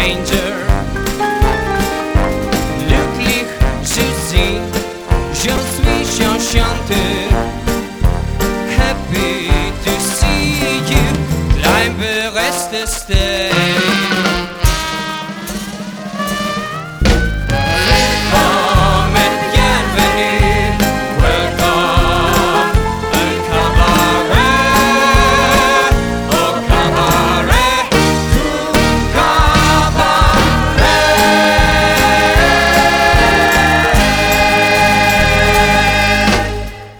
stranger. Glücklich je suis, je suis enchanté. Happy to see you, bleibe restest.